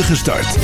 start.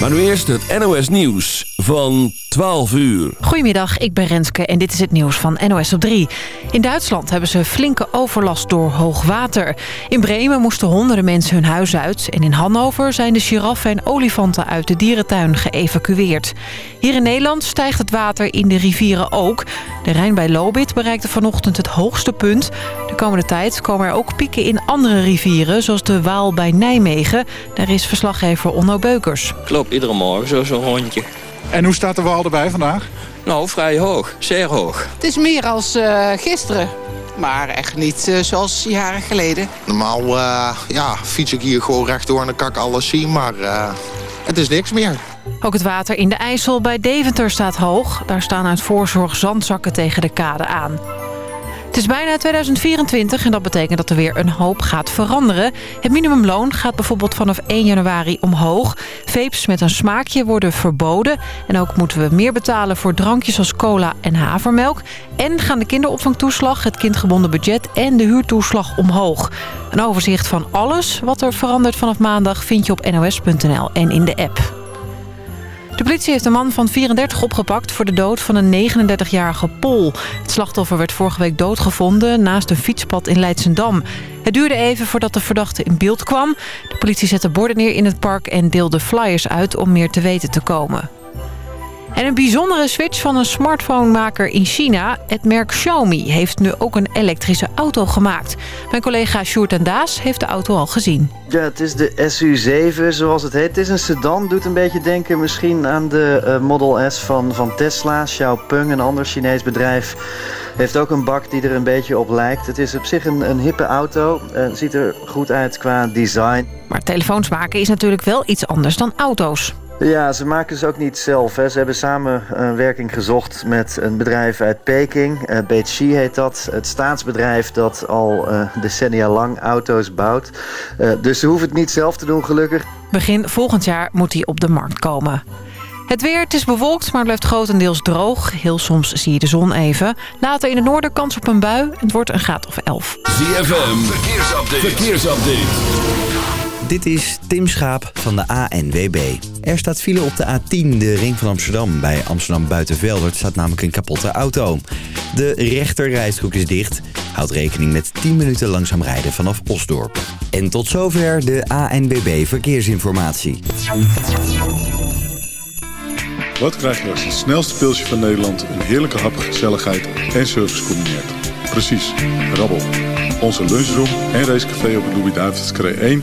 Maar nu eerst het NOS Nieuws van 12 uur. Goedemiddag, ik ben Renske en dit is het nieuws van NOS op 3. In Duitsland hebben ze flinke overlast door hoog water. In Bremen moesten honderden mensen hun huis uit. En in Hannover zijn de giraffen en olifanten uit de dierentuin geëvacueerd. Hier in Nederland stijgt het water in de rivieren ook. De Rijn bij Lobit bereikte vanochtend het hoogste punt. De komende tijd komen er ook pieken in andere rivieren... zoals de Waal bij Nijmegen. Daar is verslaggever Onno Beukers. Ik loop iedere morgen zo zo'n rondje. En hoe staat de Waal erbij vandaag? Nou, vrij hoog. Zeer hoog. Het is meer als uh, gisteren. Maar echt niet uh, zoals jaren geleden. Normaal uh, ja, fiets ik hier gewoon rechtdoor en dan kan ik alles zien. Maar het is niks meer. Ook het water in de IJssel bij Deventer staat hoog. Daar staan uit voorzorg zandzakken tegen de kade aan. Het is bijna 2024 en dat betekent dat er weer een hoop gaat veranderen. Het minimumloon gaat bijvoorbeeld vanaf 1 januari omhoog. Vapes met een smaakje worden verboden. En ook moeten we meer betalen voor drankjes als cola en havermelk. En gaan de kinderopvangtoeslag, het kindgebonden budget en de huurtoeslag omhoog. Een overzicht van alles wat er verandert vanaf maandag vind je op nos.nl en in de app. De politie heeft een man van 34 opgepakt voor de dood van een 39-jarige Pol. Het slachtoffer werd vorige week doodgevonden naast een fietspad in Leidsendam. Het duurde even voordat de verdachte in beeld kwam. De politie zette borden neer in het park en deelde flyers uit om meer te weten te komen. En een bijzondere switch van een smartphonemaker in China. Het merk Xiaomi heeft nu ook een elektrische auto gemaakt. Mijn collega Sjoerd en Daas heeft de auto al gezien. Ja, het is de SU7 zoals het heet. Het is een sedan, doet een beetje denken misschien aan de uh, Model S van, van Tesla. Xiaopeng, een ander Chinees bedrijf, heeft ook een bak die er een beetje op lijkt. Het is op zich een, een hippe auto. Uh, ziet er goed uit qua design. Maar telefoons maken is natuurlijk wel iets anders dan auto's. Ja, ze maken ze ook niet zelf. Hè. Ze hebben samen een werking gezocht met een bedrijf uit Peking. Uh, Beijing heet dat. Het staatsbedrijf dat al uh, decennia lang auto's bouwt. Uh, dus ze hoeven het niet zelf te doen, gelukkig. Begin volgend jaar moet hij op de markt komen. Het weer, het is bewolkt, maar blijft grotendeels droog. Heel soms zie je de zon even. Later in het noorden kans op een bui. Het wordt een graad of 11. ZFM, verkeersupdate. verkeersupdate. Dit is Tim Schaap van de ANWB. Er staat file op de A10, de ring van Amsterdam. Bij Amsterdam Buitenveldert staat namelijk een kapotte auto. De rechterrijstrook is dicht. Houd rekening met 10 minuten langzaam rijden vanaf Osdorp. En tot zover de ANWB Verkeersinformatie. Wat krijg je als het snelste pilsje van Nederland... een heerlijke hap, gezelligheid en service combineert? Precies, rabbel. Onze lunchroom en racecafé op de Louis-David's 1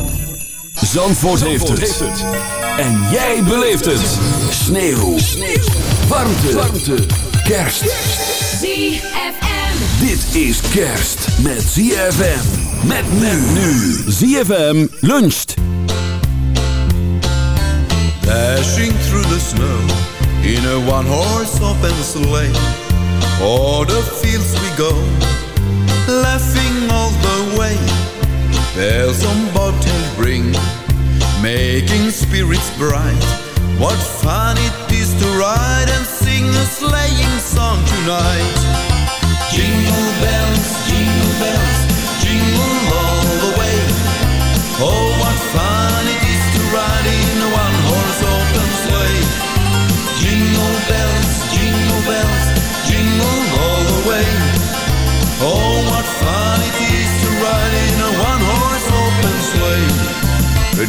Zandvoort, heeft, het. En jij beleeft het. Sneeuw. Sneeuw. Warmte. Warmte. Kerst. ZFM. Dit is kerst met ZFM. Met men nu. ZFM luncht. Dashing through the snow in a one-horse open sleigh. O'er the fields we go, laughing all the way. Bells on bobtail ring making spirits bright. What fun it is to ride and sing a sleighing song tonight. Jingle bells, jingle bells,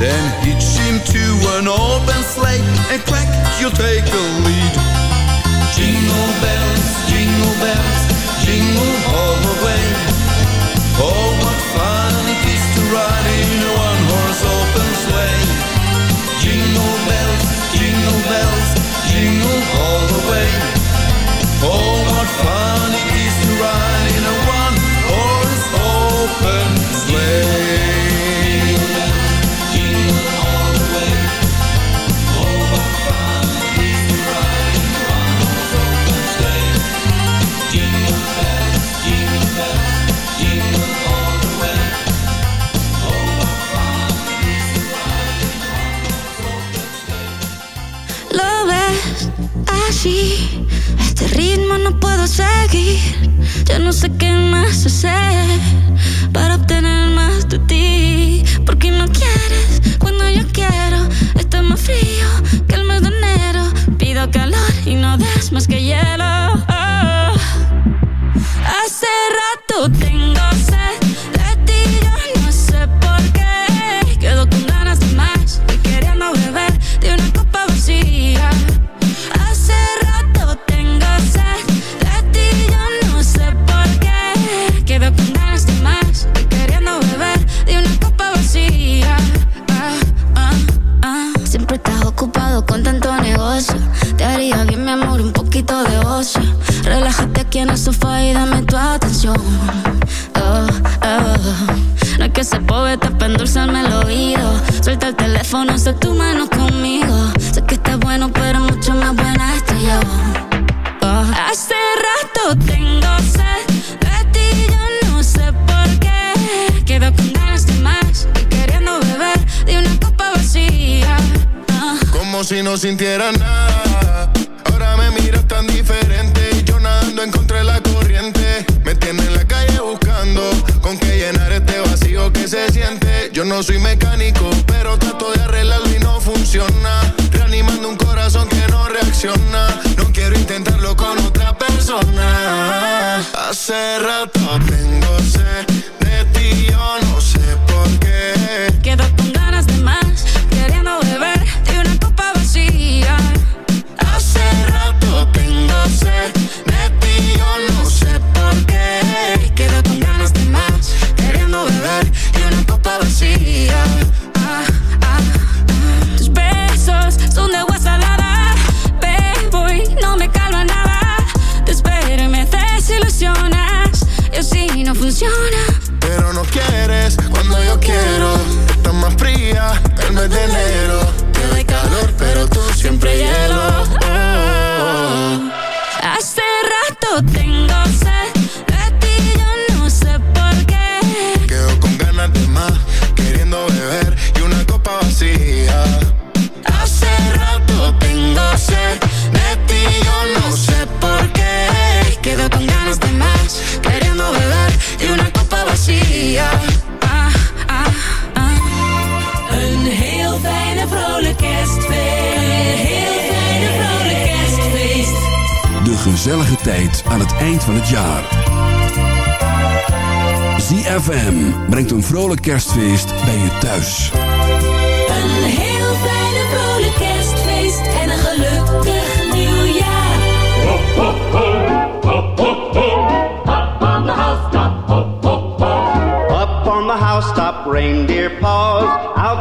Then hitch him to an open sleigh and crack, you'll take the lead. Jingle bells, jingle bells, jingle all the way. Oh, what fun it is to ride nadando la corriente. Me tiene en la calle buscando con qué llenar este vacío que se siente. Yo no soy mecánico, pero trato de arreglarlo y no funciona. Reanimando un corazón que no reacciona. No quiero intentarlo con otra persona. Hace rato tengo sed Pero no quieres cuando yo quiero. Estás más fría el mes de enero. Gezellige tijd aan het eind van het jaar. ZFM brengt een vrolijk kerstfeest bij je thuis. Een heel fijne vrolijk kerstfeest. En een gelukkig nieuwjaar. Up on the housetop, reindeer paws.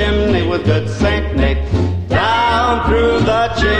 Chimney with good Saint Nick. Down through the chimney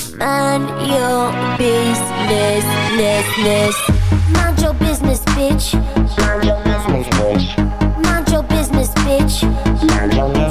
Man your business, ness, ness. Mind your business, bitch. Mind your business, bitch. Mind your business, bitch. Mind your business,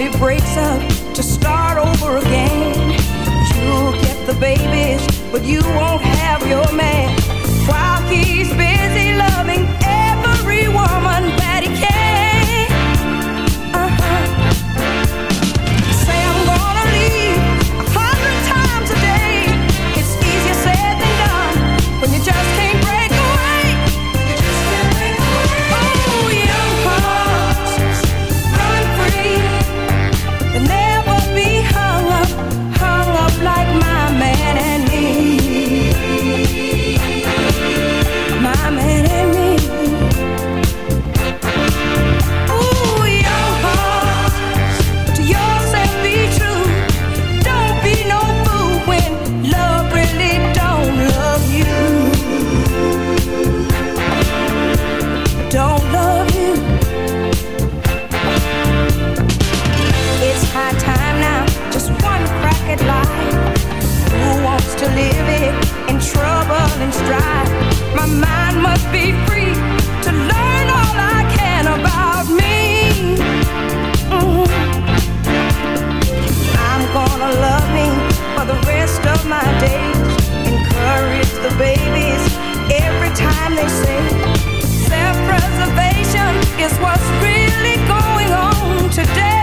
family breaks up to start over again. You'll get the babies, but you won't have your man. While he's been Self-preservation is what's really going on today.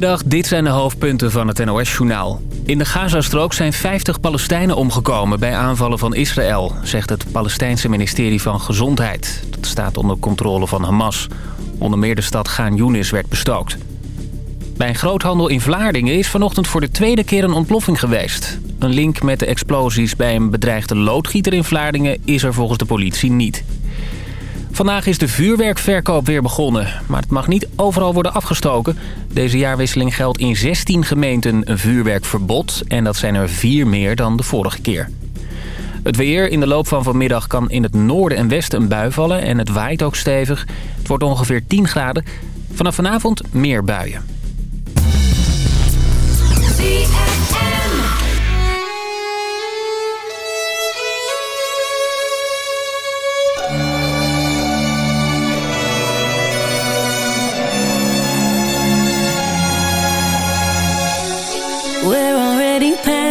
Goedemiddag, dit zijn de hoofdpunten van het NOS-journaal. In de Gazastrook zijn 50 Palestijnen omgekomen bij aanvallen van Israël... zegt het Palestijnse ministerie van Gezondheid. Dat staat onder controle van Hamas. Onder meer de stad Gaan werd bestookt. Bij een groothandel in Vlaardingen is vanochtend voor de tweede keer een ontploffing geweest. Een link met de explosies bij een bedreigde loodgieter in Vlaardingen is er volgens de politie niet. Vandaag is de vuurwerkverkoop weer begonnen, maar het mag niet overal worden afgestoken. Deze jaarwisseling geldt in 16 gemeenten een vuurwerkverbod en dat zijn er vier meer dan de vorige keer. Het weer in de loop van vanmiddag kan in het noorden en westen een bui vallen en het waait ook stevig. Het wordt ongeveer 10 graden. Vanaf vanavond meer buien.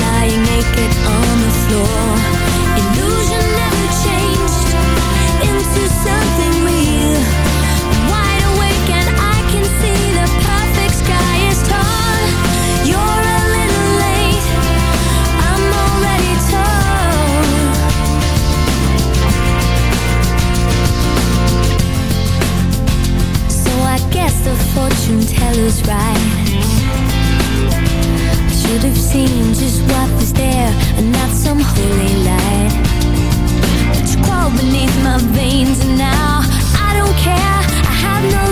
Lying naked on the floor. fortune teller's right. I should have seen just what was there And not some holy light But you crawled beneath my veins And now I don't care. I have no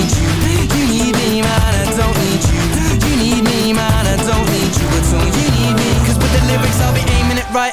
You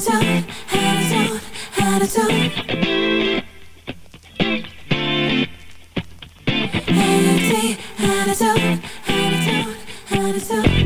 attitude, attitude, attitude. Attitude, attitude, attitude.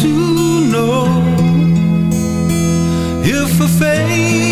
to know if a face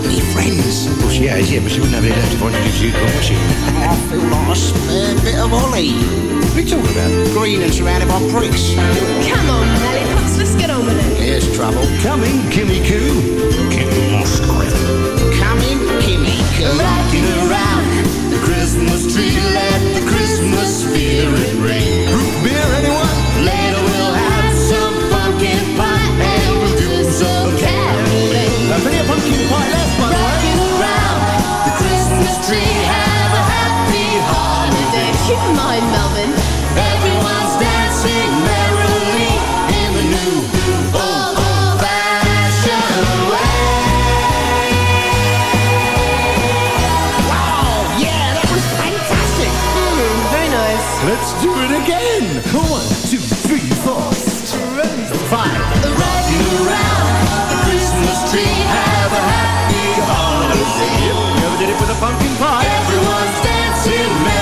Hasn't she got friends? Well, she has, yeah, but she wouldn't have any left if I introduced you, would she? I feel like a spare bit of Ollie. What are you talking about? Green and surrounded by pricks. Come on, Lollipops, let's get on with it. Here's trouble. Coming, Kimmy Coo. Kimmy Musgrave. Coming, Kimmy Coo. Rocking around the Christmas tree, let the Christmas spirit ring. Root beer, pumpkin pie? Everyone's dancing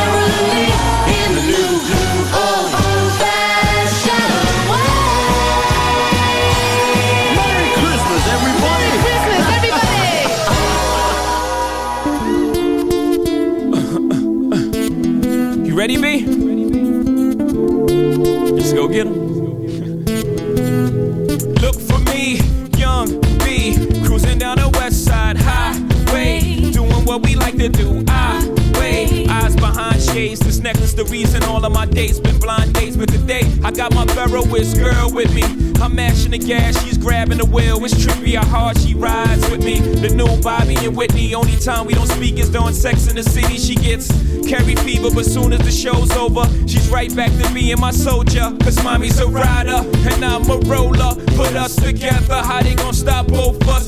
I'm the gas, she's grabbing the wheel. It's trippy how hard she rides with me. The new Bobby and Whitney. Only time we don't speak is during sex in the city. She gets Carrie fever, but soon as the show's over, she's right back to being my soldier. Cause mommy's a rider and I'm a roller. Put us together, how they gonna stop both us?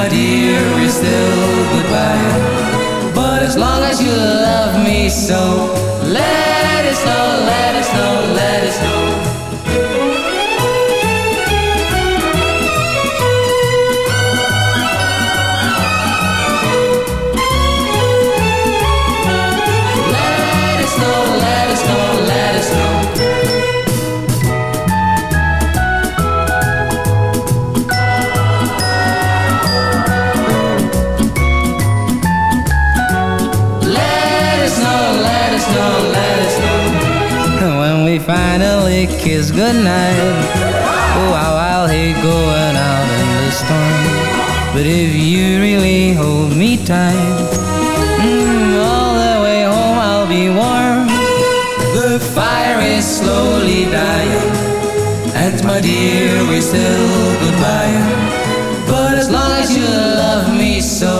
my dear is still goodbye. But as long as you love me so, let us know, let us know, kiss goodnight, oh, how I'll hate going out in the storm. But if you really hold me tight, mm, all the way home I'll be warm. The fire is slowly dying, and my dear, we're still goodbye. But as long as you love me so,